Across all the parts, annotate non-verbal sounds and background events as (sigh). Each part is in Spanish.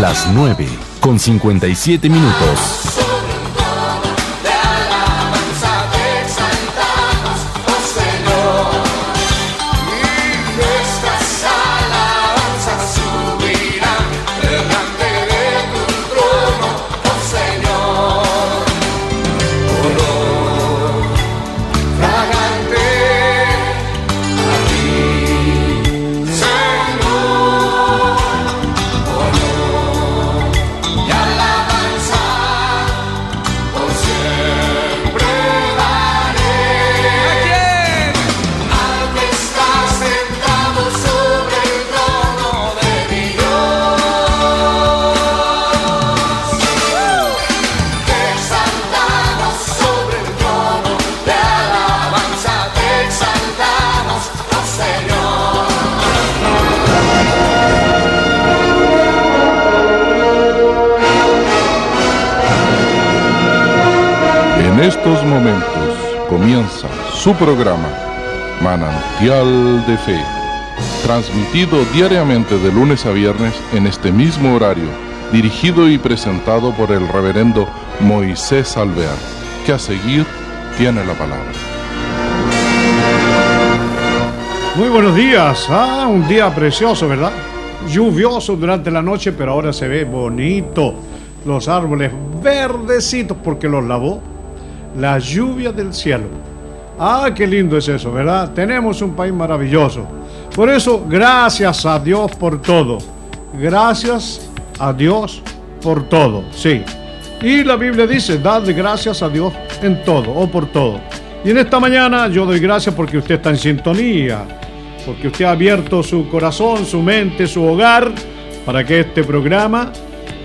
Las 9 con 57 minutos. Estos momentos comienza su programa Manantial de Fe, transmitido diariamente de lunes a viernes en este mismo horario, dirigido y presentado por el reverendo Moisés Alvear, que a seguir tiene la palabra. Muy buenos días, ah, un día precioso, ¿verdad? Lluvioso durante la noche, pero ahora se ve bonito. Los árboles verdecitos porque los lavó la lluvia del cielo. Ah, qué lindo es eso, ¿verdad? Tenemos un país maravilloso. Por eso, gracias a Dios por todo. Gracias a Dios por todo, sí. Y la Biblia dice, dadle gracias a Dios en todo o por todo. Y en esta mañana yo doy gracias porque usted está en sintonía, porque usted ha abierto su corazón, su mente, su hogar, para que este programa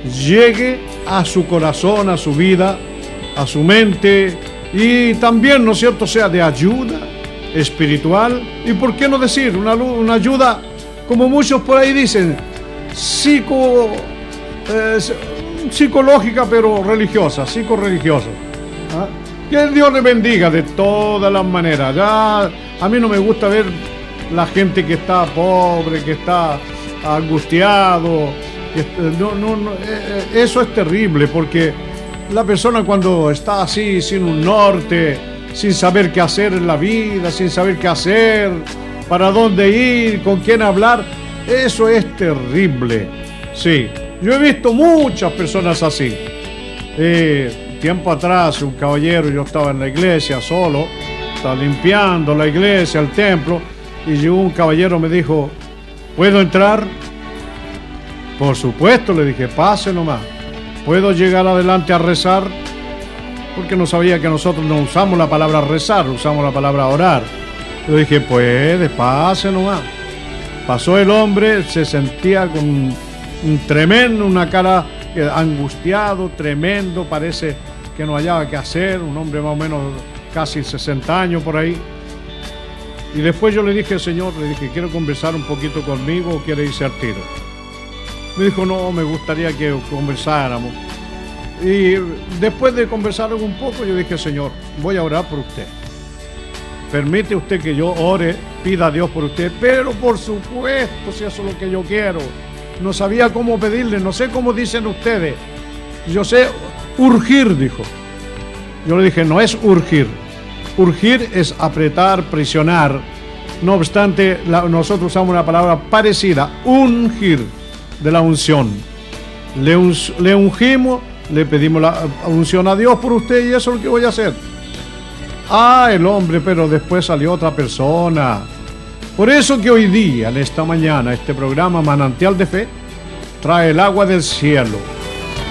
llegue a su corazón, a su vida, a su mente y también, ¿no es cierto?, sea de ayuda espiritual y, ¿por qué no decir, una, una ayuda, como muchos por ahí dicen, psico, eh, psicológica pero religiosa, psico-religiosa. ¿ah? Que Dios le bendiga de todas las maneras. Ya a mí no me gusta ver la gente que está pobre, que está angustiado. no, no, no, eh, eh, eso es terrible porque la persona cuando está así, sin un norte, sin saber qué hacer en la vida, sin saber qué hacer, para dónde ir, con quién hablar, eso es terrible. Sí, yo he visto muchas personas así. Eh, tiempo atrás, un caballero, yo estaba en la iglesia solo, estaba limpiando la iglesia, el templo, y llegó un caballero, me dijo, ¿puedo entrar? Por supuesto, le dije, pase nomás. ¿Puedo llegar adelante a rezar? Porque no sabía que nosotros no usamos la palabra rezar, usamos la palabra orar. Yo dije, puede, pase nomás. Pasó el hombre, se sentía con un tremendo, una cara eh, angustiado, tremendo, parece que no hallaba qué hacer, un hombre más o menos casi 60 años por ahí. Y después yo le dije, Señor, le dije, quiero conversar un poquito conmigo o quiere irse al tiro. Me dijo, no, me gustaría que conversáramos. Y después de conversar un poco, yo dije, Señor, voy a orar por usted. Permite usted que yo ore, pida a Dios por usted, pero por supuesto, si eso es lo que yo quiero. No sabía cómo pedirle, no sé cómo dicen ustedes. Yo sé urgir, dijo. Yo le dije, no es urgir. Urgir es apretar, presionar. No obstante, nosotros usamos una palabra parecida, ungir de la unción. Le, le ungimos, le pedimos la unción a Dios por usted y eso es lo que voy a hacer. Ah, el hombre, pero después salió otra persona. Por eso que hoy día, en esta mañana, este programa Manantial de Fe trae el agua del cielo,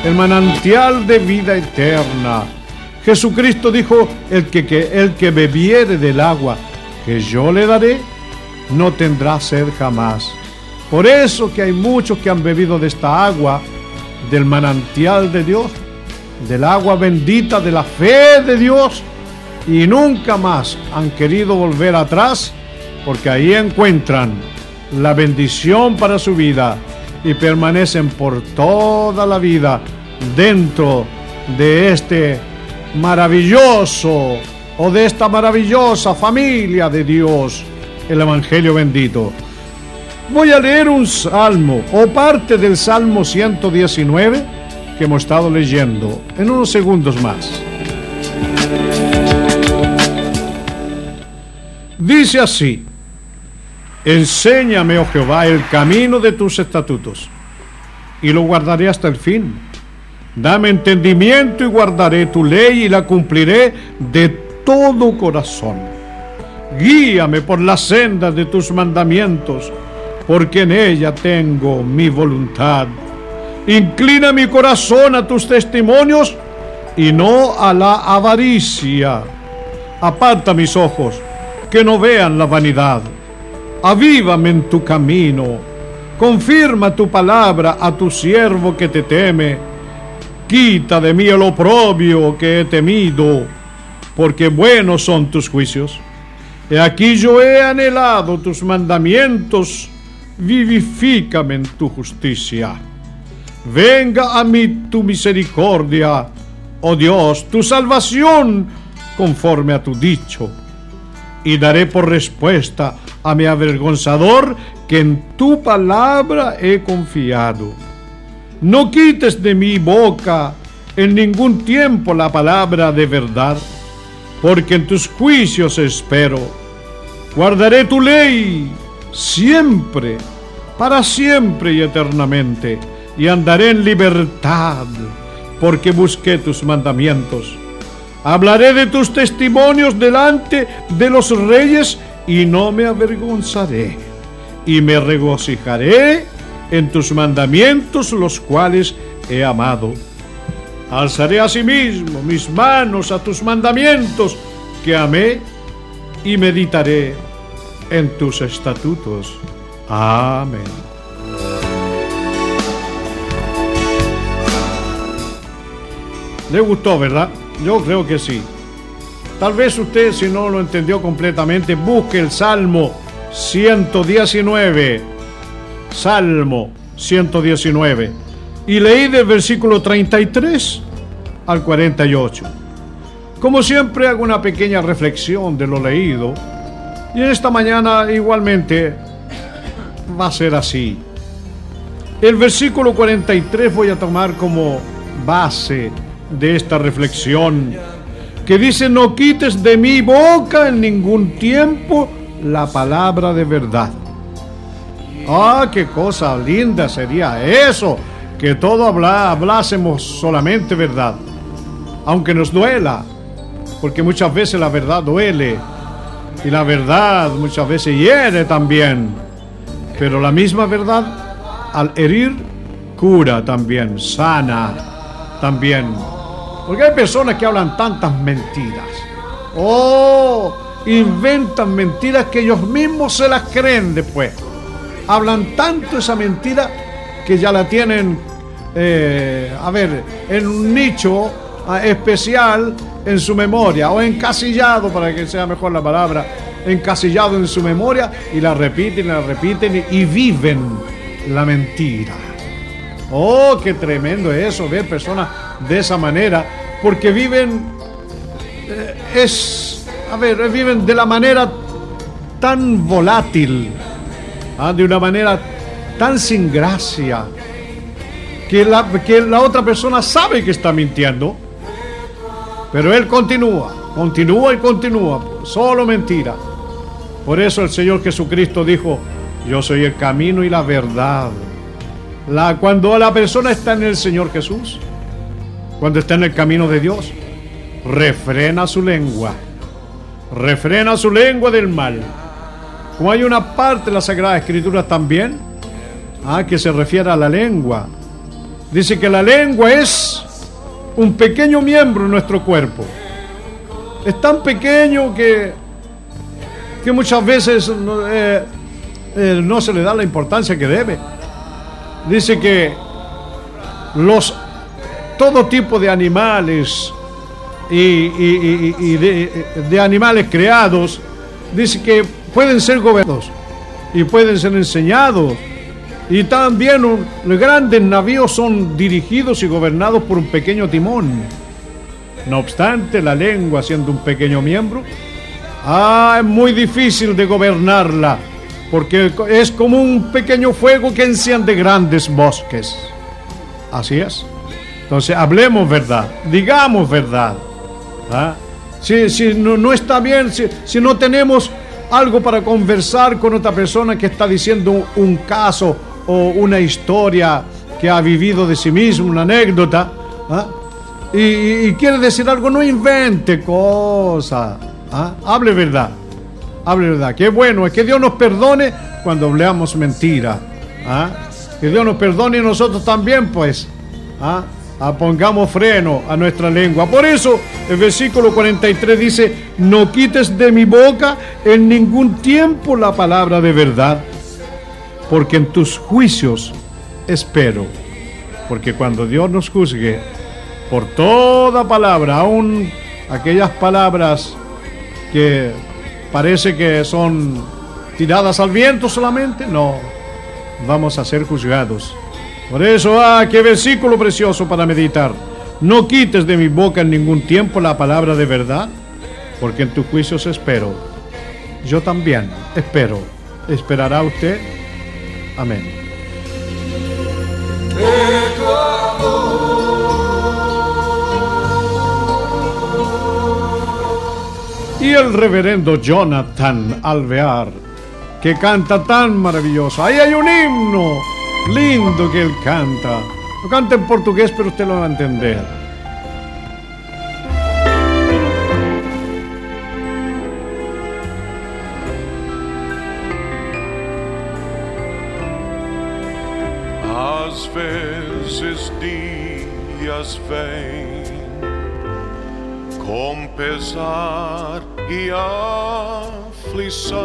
el manantial de vida eterna. Jesucristo dijo, el que, que, el que bebiere del agua que yo le daré, no tendrá sed jamás. Por eso que hay muchos que han bebido de esta agua, del manantial de Dios, del agua bendita de la fe de Dios, y nunca más han querido volver atrás, porque ahí encuentran la bendición para su vida y permanecen por toda la vida dentro de este maravilloso o de esta maravillosa familia de Dios, el Evangelio bendito. Voy a leer un salmo o parte del Salmo 119 que hemos estado leyendo en unos segundos más. Dice así, enséñame, oh Jehová, el camino de tus estatutos, y lo guardaré hasta el fin. Dame entendimiento y guardaré tu ley y la cumpliré de todo corazón. Guíame por las sendas de tus mandamientos, porque en ella tengo mi voluntad. Inclina mi corazón a tus testimonios y no a la avaricia. Aparta mis ojos que no vean la vanidad. Avívame en tu camino. Confirma tu palabra a tu siervo que te teme. Quita de mí el oprobio que he temido, porque buenos son tus juicios. He aquí yo he anhelado tus mandamientos, vivifícame en tu justicia. Venga a mí tu misericordia, oh Dios, tu salvación conforme a tu dicho y daré por respuesta a mi avergonzador que en tu palabra he confiado. No quites de mi boca en ningún tiempo la palabra de verdad, porque en tus juicios espero. Guardaré tu ley siempre, para siempre y eternamente, y andaré en libertad, porque busqué tus mandamientos. Hablaré de tus testimonios delante de los reyes y no me avergonzaré. Y me regocijaré en tus mandamientos los cuales he amado. Alzaré asimismo mis manos a tus mandamientos que amé y meditaré en tus estatutos. Amén. Le gustó, ¿verdad? Yo creo que sí. Tal vez usted, si no lo entendió completamente, busque el Salmo 119. Salmo 119. Y leí del versículo 33 al 48. Como siempre hago una pequeña reflexión de lo leído. Y en esta mañana igualmente va a ser así. El versículo 43 voy a tomar como base de esta reflexión, que dice, no quites de mi boca en ningún tiempo la palabra de verdad. Ah, qué cosa linda sería eso, que todo habla, hablásemos solamente verdad, aunque nos duela, porque muchas veces la verdad duele y la verdad muchas veces hiere también, pero la misma verdad al herir cura también, sana también. Porque hay personas que hablan tantas mentiras. Oh, inventan mentiras que ellos mismos se las creen después. Hablan tanto esa mentira que ya la tienen, eh, a ver, en un nicho especial en su memoria o encasillado, para que sea mejor la palabra, encasillado en su memoria y la repiten, la repiten y viven la mentira. Oh, qué tremendo es eso, ver personas de esa manera, porque viven, eh, es, a ver, viven de la manera tan volátil, ¿ah? de una manera tan sin gracia, que la, que la otra persona sabe que está mintiendo, pero él continúa, continúa y continúa, solo mentira. Por eso el Señor Jesucristo dijo, yo soy el camino y la verdad la, cuando la persona está en el Señor Jesús, cuando está en el camino de Dios, refrena su lengua, refrena su lengua del mal. Como hay una parte de la Sagrada Escritura también, ah, que se refiere a la lengua. Dice que la lengua es un pequeño miembro en nuestro cuerpo. Es tan pequeño que, que muchas veces eh, eh, no se le da la importancia que debe dice que los todo tipo de animales y, de, animales creados dice que pueden ser gobernados y pueden ser enseñados y también los grandes navíos son dirigidos y gobernados por un pequeño timón. No obstante, la lengua siendo un pequeño miembro, ah, es muy difícil de gobernarla porque es como un pequeño fuego que enciende grandes bosques. Así es. Entonces, hablemos verdad, digamos verdad. ¿ah? Si, no, está bien, si, si, no tenemos algo para conversar con otra persona que está diciendo un, caso o una historia que ha vivido de sí mismo, una anécdota, ¿ah? y, quiere decir algo, no invente cosas. ¿ah? Hable verdad hable verdad. Qué bueno, es que Dios nos perdone cuando hablamos mentira. ¿ah? Que Dios nos perdone y nosotros también, pues. pongamos freno a nuestra lengua. Por eso el versículo 43 dice, no quites de mi boca en ningún tiempo la palabra de verdad, porque en tus juicios espero. Porque cuando Dios nos juzgue por toda palabra, aún aquellas palabras que parece que son tiradas al viento solamente. No, vamos a ser juzgados. Por eso, ah, qué versículo precioso para meditar. No quites de mi boca en ningún tiempo la palabra de verdad, porque en tus juicios espero. Yo también espero. ¿Esperará usted? Amén. y el reverendo Jonathan Alvear, que canta tan maravilloso. Ahí hay un himno lindo que él canta. Lo canta en portugués, pero usted lo va a entender. Vezes dias vêm com pesar e aflição,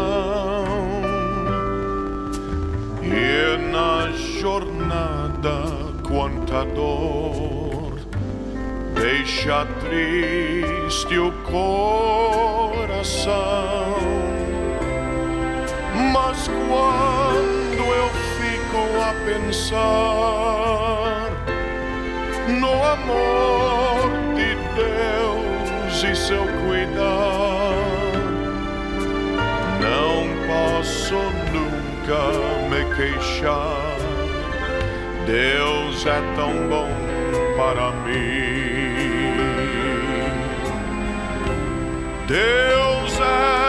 e na jornada quanta dor deixa triste o coração. Mas quando pensar no amor de Deus e seu cuidar, não posso nunca me queixar. Deus é tão bom para mim. Deus é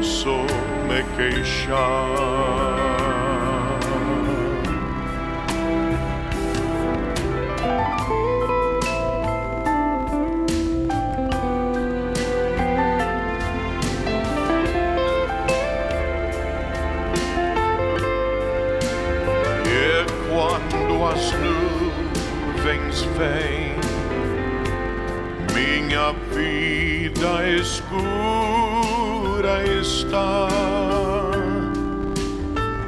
posso me queixar. E quando as nuvens vêm, minha vida escura está.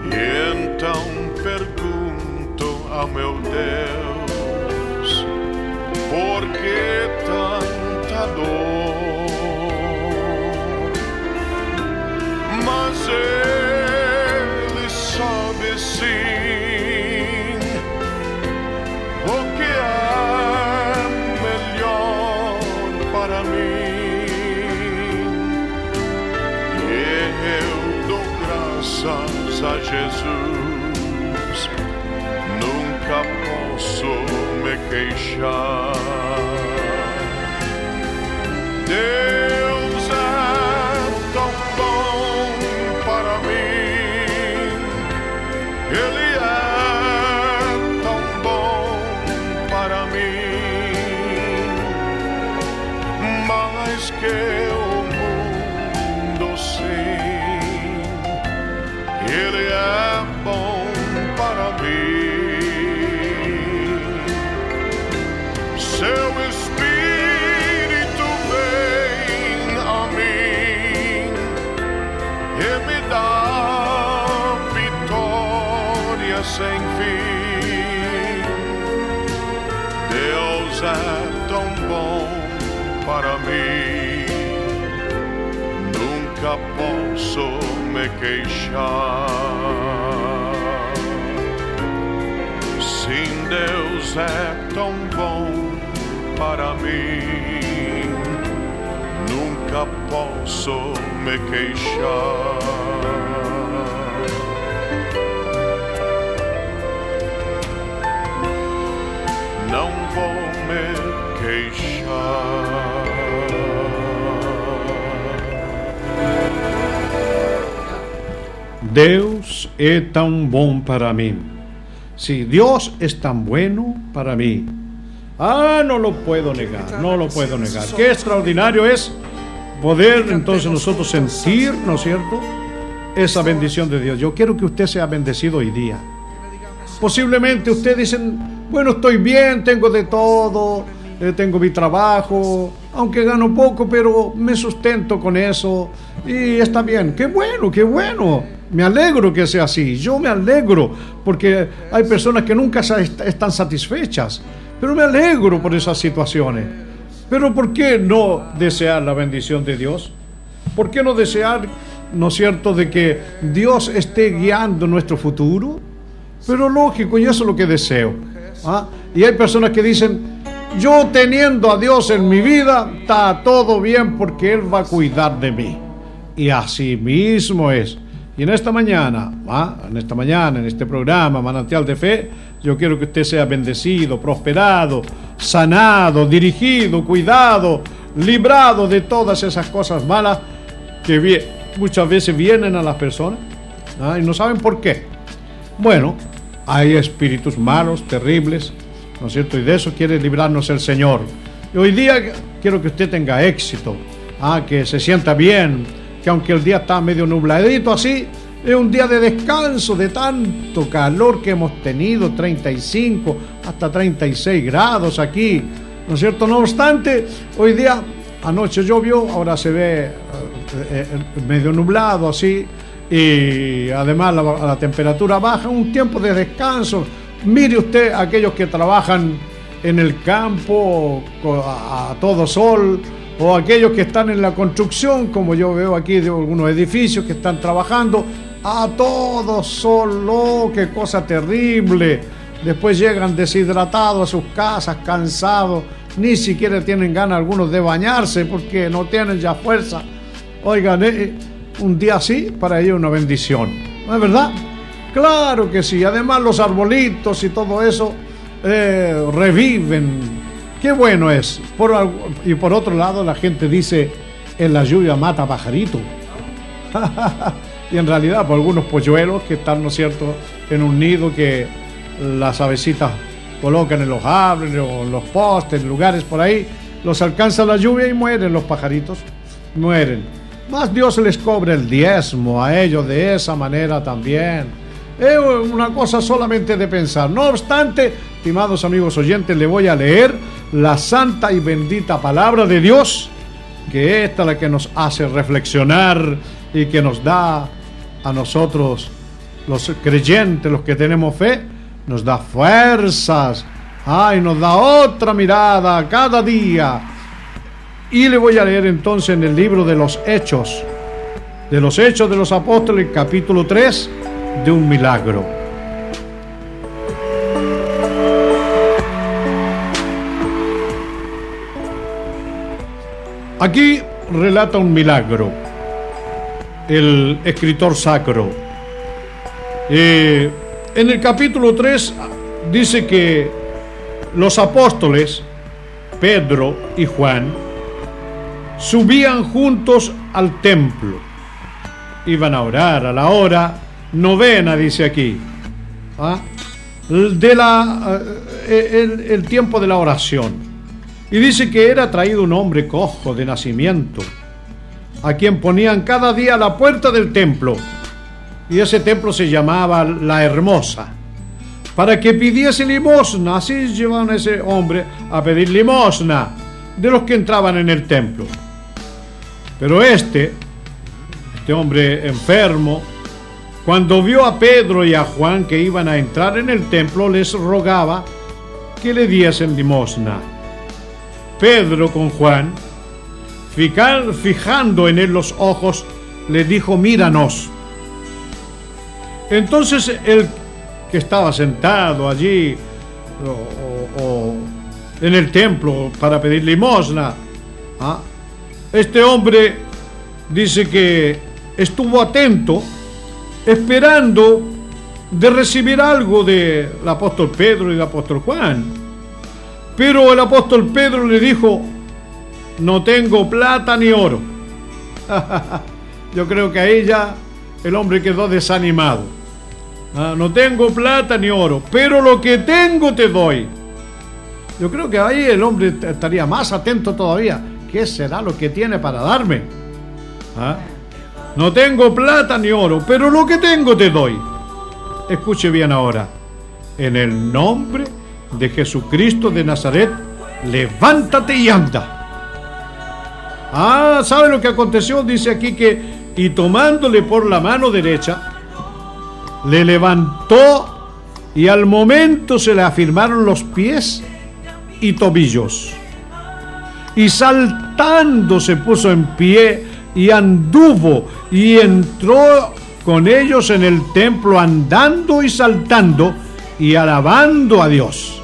E então pergunto ao meu Deus, por que tanta dor? Mas Ele Jesus, nunca posso me queixar. Deus queixar. Sim, Deus é tão bom para mim. Nunca posso me queixar. Não vou me queixar. Deus é tão bom para mí. Sí, Dios es tan bueno para mí. Ah, no lo puedo negar, no lo puedo negar. Qué extraordinario es poder entonces nosotros sentir, ¿no es cierto? Esa bendición de Dios. Yo quiero que usted sea bendecido hoy día. Posiblemente usted dicen, bueno, estoy bien, tengo de todo, eh, tengo mi trabajo, aunque gano poco, pero me sustento con eso y está bien. Qué bueno, qué bueno. Me alegro que sea así. Yo me alegro porque hay personas que nunca están satisfechas, pero me alegro por esas situaciones. Pero ¿por qué no desear la bendición de Dios? ¿Por qué no desear, no es cierto, de que Dios esté guiando nuestro futuro? Pero lógico, y eso es lo que deseo. ¿ah? Y hay personas que dicen, yo teniendo a Dios en mi vida, está todo bien porque Él va a cuidar de mí. Y así mismo es. Y en esta mañana, en esta mañana, en este programa, Manantial de Fe, yo quiero que usted sea bendecido, prosperado, sanado, dirigido, cuidado, librado de todas esas cosas malas que muchas veces vienen a las personas y no saben por qué. Bueno, hay espíritus malos, terribles, ¿no es cierto? Y de eso quiere librarnos el Señor. Y hoy día quiero que usted tenga éxito, ah, que se sienta bien, que aunque el día está medio nubladito así, es un día de descanso, de tanto calor que hemos tenido, 35 hasta 36 grados aquí, ¿no es cierto? No obstante, hoy día, anoche llovió, ahora se ve eh, eh, medio nublado así, y además la, temperatura baja, un tiempo de descanso. Mire usted aquellos que trabajan en el campo a todo sol o aquellos que están en la construcción, como yo veo aquí de algunos edificios que están trabajando a todo sol, oh, qué cosa terrible. Después llegan deshidratados a sus casas, cansados, ni siquiera tienen ganas algunos de bañarse porque no tienen ya fuerza. Oigan, eh, un día así para ellos una bendición, ¿no es verdad? Claro que sí, además los arbolitos y todo eso eh, reviven. Qué bueno es. Por, y por otro lado la gente dice, en la lluvia mata pajarito. (laughs) y en realidad por algunos polluelos que están, ¿no es cierto?, en un nido que las avecitas colocan en los árboles o en los postes, en lugares por ahí, los alcanza la lluvia y mueren los pajaritos, mueren. Más Dios les cobra el diezmo a ellos de esa manera también. Es una cosa solamente de pensar. No obstante, estimados amigos oyentes, le voy a leer la santa y bendita palabra de Dios, que esta es la que nos hace reflexionar y que nos da a nosotros, los creyentes, los que tenemos fe, nos da fuerzas, ay, nos da otra mirada cada día. Y le voy a leer entonces en el libro de los Hechos, de los Hechos de los Apóstoles, capítulo 3, de un milagro. Aquí relata un milagro el escritor sacro. Eh, en el capítulo 3 dice que los apóstoles, Pedro y Juan, subían juntos al templo. Iban a orar a la hora novena, dice aquí. ¿ah? De la, eh, el, el tiempo de la oración. Y dice que era traído un hombre cojo de nacimiento, a quien ponían cada día a la puerta del templo. y ese templo se llamaba La Hermosa, para que pidiese limosna. Así llevaban a ese hombre a pedir limosna de los que entraban en el templo. Pero este, este hombre enfermo, cuando vio a Pedro y a Juan que iban a entrar en el templo, les rogaba que le diesen limosna. Pedro con Juan, fijando en él los ojos, le dijo, míranos. Entonces el que estaba sentado allí o, en el templo para pedir limosna, ¿ah? este hombre dice que estuvo atento, esperando de recibir algo del apóstol Pedro y del apóstol Juan. Pero el apóstol Pedro le dijo, no tengo plata ni oro. (laughs) Yo creo que ahí ya el hombre quedó desanimado. Ah, no tengo plata ni oro, pero lo que tengo te doy. Yo creo que ahí el hombre estaría más atento todavía. ¿Qué será lo que tiene para darme? ¿Ah? No tengo plata ni oro, pero lo que tengo te doy. Escuche bien ahora. En el nombre de Jesucristo de Nazaret, levántate y anda. Ah, ¿sabe lo que aconteció? Dice aquí que, y tomándole por la mano derecha, le levantó y al momento se le afirmaron los pies y tobillos. Y saltando se puso en pie y anduvo y entró con ellos en el templo andando y saltando y alabando a Dios.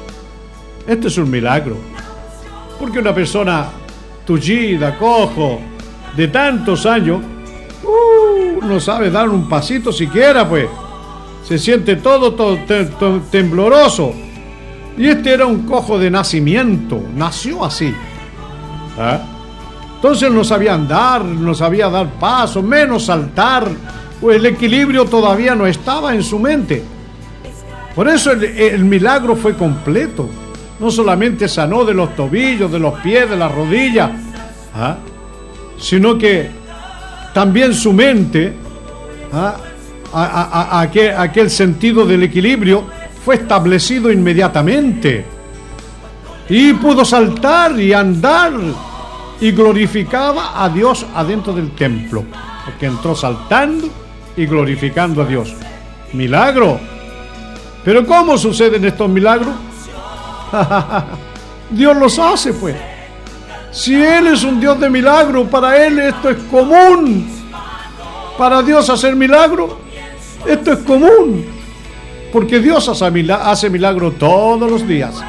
Este es un milagro. Porque una persona tullida, cojo, de tantos años, uh, no sabe dar un pasito siquiera, pues se siente todo, todo, tembloroso. Y este era un cojo de nacimiento, nació así. ¿Ah? Entonces no sabía andar, no sabía dar paso, menos saltar. Pues el equilibrio todavía no estaba en su mente. Por eso el, milagro fue completo. No solamente sanó de los tobillos, de los pies, de las rodillas, ¿ah? sino que también su mente ¿ah? a, aquel, sentido del equilibrio fue establecido inmediatamente. Y pudo saltar y andar y glorificaba a Dios adentro del templo, porque entró saltando y glorificando a Dios. Milagro. Pero ¿cómo suceden estos milagros? (laughs) Dios los hace, pues. Si Él es un Dios de milagro, para Él esto es común. Para Dios hacer milagro esto es común, porque Dios hace milagro todos los días.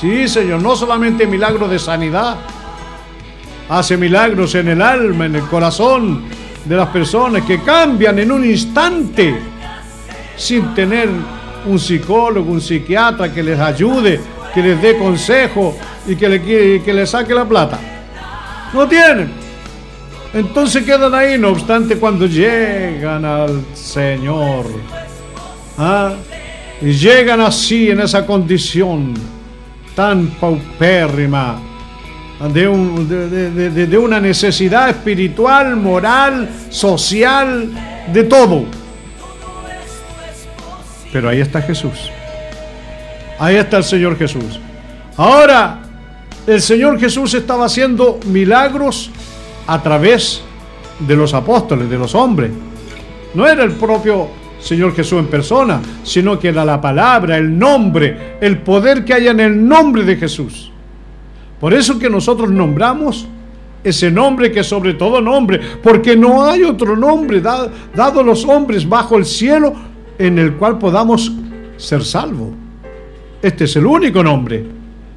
Sí, Señor, no solamente milagro de sanidad, hace milagros en el alma, en el corazón de las personas que cambian en un instante sin tener un psicólogo, un psiquiatra que les ayude, que les dé consejo y que, le, que les saque la plata. No tienen. Entonces quedan ahí, no obstante, cuando llegan al Señor, ¿ah? y llegan así en esa condición tan paupérrima, de, de, una necesidad espiritual, moral, social, de todo. Pero ahí está Jesús. Ahí está el Señor Jesús. Ahora, el Señor Jesús estaba haciendo milagros a través de los apóstoles, de los hombres. No era el propio Señor Jesús en persona, sino que era la palabra, el nombre, el poder que hay en el nombre de Jesús. Por eso que nosotros nombramos ese nombre que sobre todo nombre, porque no hay otro nombre dado, dado a los hombres bajo el cielo en el cual podamos ser salvos. Este es el único nombre.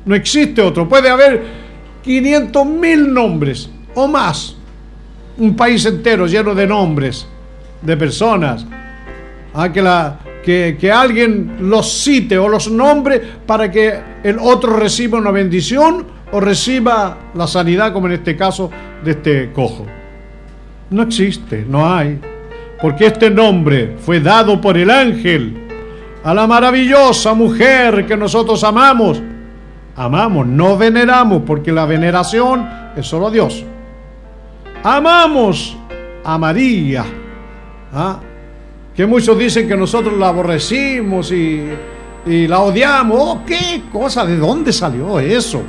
No existe otro. Puede haber 500 mil nombres, o más. Un país entero lleno de nombres, de personas. a que, la, que, que alguien los cite o los nombre para que el otro reciba una bendición o reciba la sanidad, como en este caso de este cojo. No existe, no hay. Porque este nombre fue dado por el ángel a la maravillosa mujer que nosotros amamos. Amamos, no veneramos, porque la veneración es solo Dios amamos a María. ¿ah? que muchos dicen que nosotros la aborrecimos y, y la odiamos. Oh, ¿Qué cosa? ¿De dónde salió eso?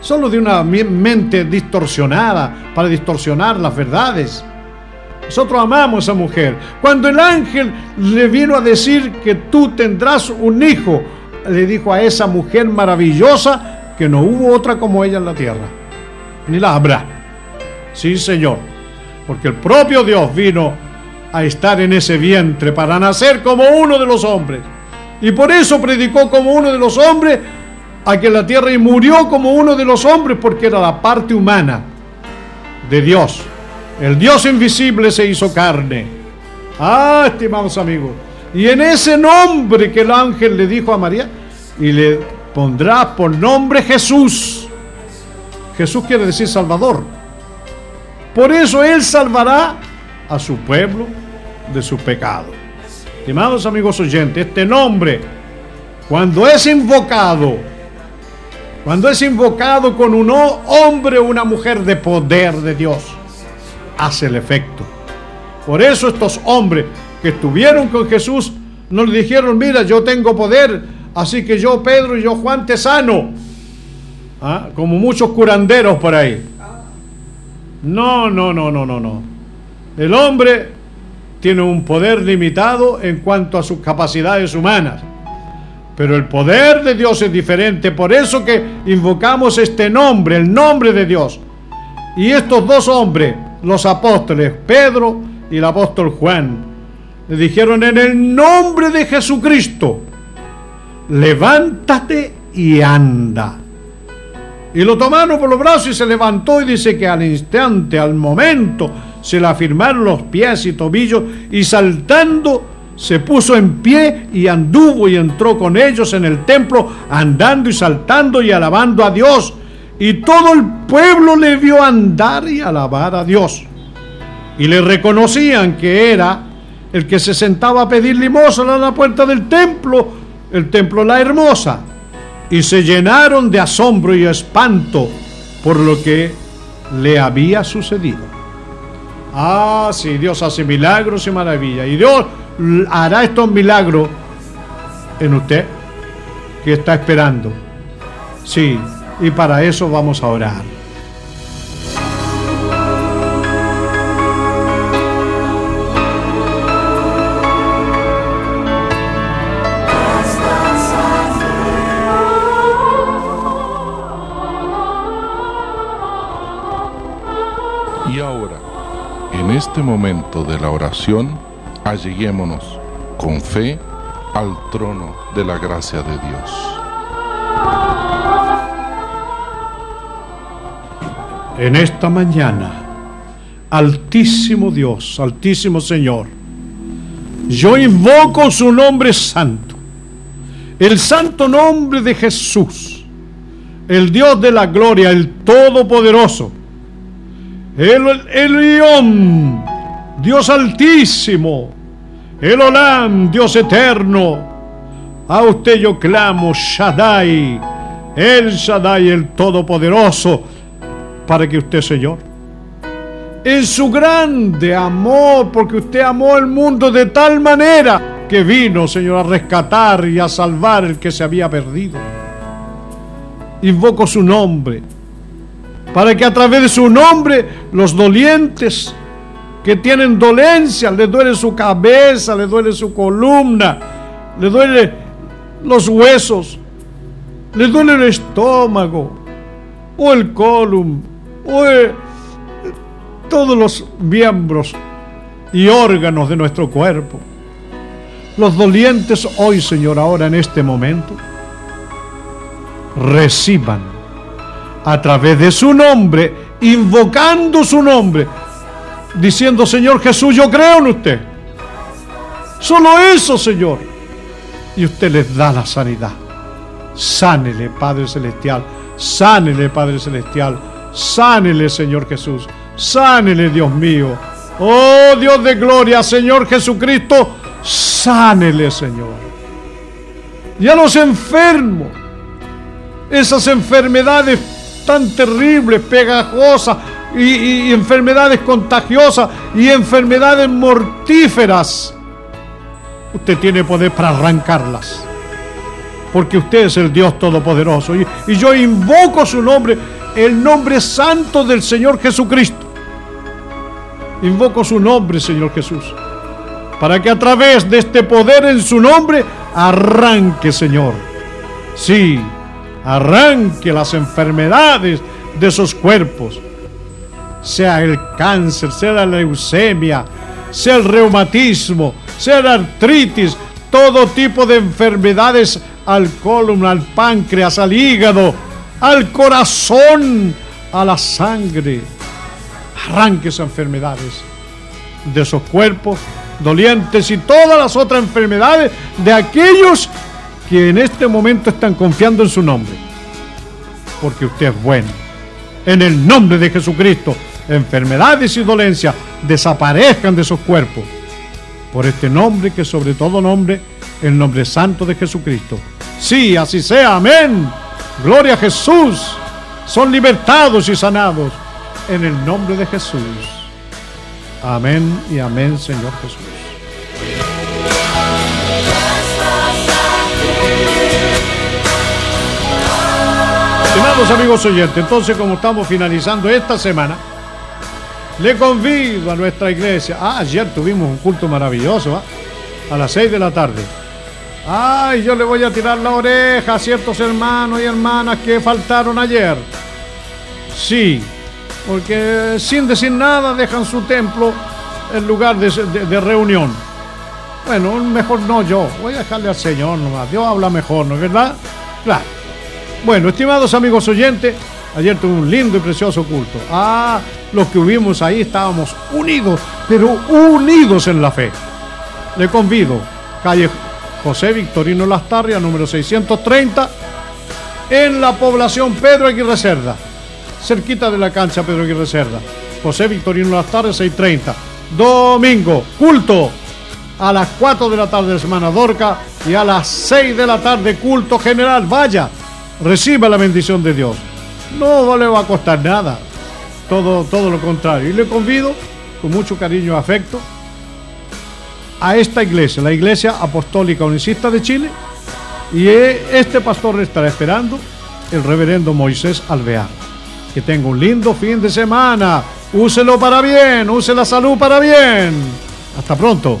Solo de una mente distorsionada para distorsionar las verdades. Nosotros amamos a esa mujer. Cuando el ángel le vino a decir que tú tendrás un hijo, le dijo a esa mujer maravillosa que no hubo otra como ella en la tierra. Ni la habrá. Sí, Señor. Porque el propio Dios vino a estar en ese vientre para nacer como uno de los hombres. Y por eso predicó como uno de los hombres aquí en la tierra y murió como uno de los hombres porque era la parte humana de Dios. El Dios invisible se hizo carne. Ah, estimados amigos. Y en ese nombre que el ángel le dijo a María, y le pondrá por nombre Jesús. Jesús quiere decir Salvador. Por eso Él salvará a su pueblo de su pecado. Estimados amigos oyentes, este nombre, cuando es invocado, cuando es invocado con un hombre o una mujer de poder de Dios, hace el efecto. Por eso estos hombres que estuvieron con Jesús no le dijeron, mira, yo tengo poder, así que yo, Pedro y yo, Juan, te sano. ¿Ah? Como muchos curanderos por ahí. No, no, no, no, no, no. El hombre tiene un poder limitado en cuanto a sus capacidades humanas. Pero el poder de Dios es diferente. Por eso que invocamos este nombre, el nombre de Dios. Y estos dos hombres, los apóstoles, Pedro y el apóstol Juan, le dijeron en el nombre de Jesucristo, levántate y anda. Y lo tomaron por los brazos y se levantó y dice que al instante, al momento, se le afirmaron los pies y tobillos y saltando se puso en pie y anduvo y entró con ellos en el templo, andando y saltando y alabando a Dios. Y todo el pueblo le vio andar y alabar a Dios. Y le reconocían que era el que se sentaba a pedir limosna a la puerta del templo, el templo La Hermosa. Y se llenaron de asombro y espanto por lo que le había sucedido. Ah, sí, Dios hace milagros y maravillas. Y Dios hará estos milagros en usted que está esperando. Sí, y para eso vamos a orar. Y ahora, en este momento de la oración, alleguémonos con fe al trono de la gracia de Dios. En esta mañana, Altísimo Dios, Altísimo Señor, yo invoco su nombre santo, el santo nombre de Jesús, el Dios de la gloria, el Todopoderoso, el Elión, Dios Altísimo, el Olam, Dios Eterno. A usted yo clamo, Shaddai, el Shaddai, el Todopoderoso, para que usted, Señor, en su grande amor, porque usted amó el mundo de tal manera que vino, Señor, a rescatar y a salvar el que se había perdido. Invoco su nombre, para que a través de su nombre los dolientes que tienen dolencia, le duele su cabeza, le duele su columna, le duele los huesos, le duele el estómago o el column todos los miembros y órganos de nuestro cuerpo. Los dolientes hoy, Señor, ahora en este momento, reciban a través de su nombre, invocando su nombre, diciendo, Señor Jesús, yo creo en usted. Solo eso, Señor. Y usted les da la sanidad. Sánele, Padre Celestial. Sánele, Padre Celestial Sánele, Señor Jesús. Sánele, Dios mío. Oh Dios de gloria, Señor Jesucristo. Sánele, Señor. Y a los enfermos. Esas enfermedades tan terribles, pegajosas y, enfermedades contagiosas y enfermedades mortíferas usted tiene poder para arrancarlas. Porque usted es el Dios Todopoderoso. Y yo invoco su nombre, el nombre santo del Señor Jesucristo. Invoco su nombre, Señor Jesús. Para que a través de este poder en su nombre arranque, Señor. Sí, arranque las enfermedades de esos cuerpos. Sea el cáncer, sea la leucemia, sea el reumatismo, sea la artritis, todo tipo de enfermedades al colon, al páncreas, al hígado, al corazón, a la sangre. Arranque esas enfermedades de esos cuerpos dolientes y todas las otras enfermedades de aquellos que en este momento están confiando en su nombre. Porque usted es bueno. En el nombre de Jesucristo, enfermedades y dolencias desaparezcan de esos cuerpos. Por este nombre que sobre todo nombre, el nombre santo de Jesucristo. Sí, así sea. Amén. Gloria a Jesús. Son libertados y sanados en el nombre de Jesús. Amén y amén, Señor Jesús. Estimados amigos oyentes, entonces como estamos finalizando esta semana, le convido a nuestra iglesia. Ah, ayer tuvimos un culto maravilloso, ¿ah? a las 6 de la tarde. Ay, yo le voy a tirar la oreja a ciertos hermanos y hermanas que faltaron ayer. Sí, porque sin decir nada dejan su templo en lugar de, reunión. Bueno, mejor no yo, voy a dejarle al Señor nomás, Dios habla mejor, ¿no es verdad? Claro. Bueno, estimados amigos oyentes, ayer tuve un lindo y precioso culto. Ah, los que vivimos ahí estábamos unidos, pero unidos en la fe. Le convido, calle José Victorino Lastarria, número 630, en la población Pedro Aguirre Cerda cerquita de la cancha Pedro Aguirre Cerda. José Victorino Las Tardes, 6.30. Domingo, culto a las 4 de la tarde de Semana Dorca y a las 6 de la tarde culto general. Vaya, reciba la bendición de Dios. No le va a costar nada, todo, todo lo contrario. Y le convido con mucho cariño y afecto a esta iglesia, la Iglesia Apostólica Unicista de Chile. Y este pastor estará esperando, el reverendo Moisés Alvear. Que tenga un lindo fin de semana. Úselo para bien, use la salud para bien. Hasta pronto.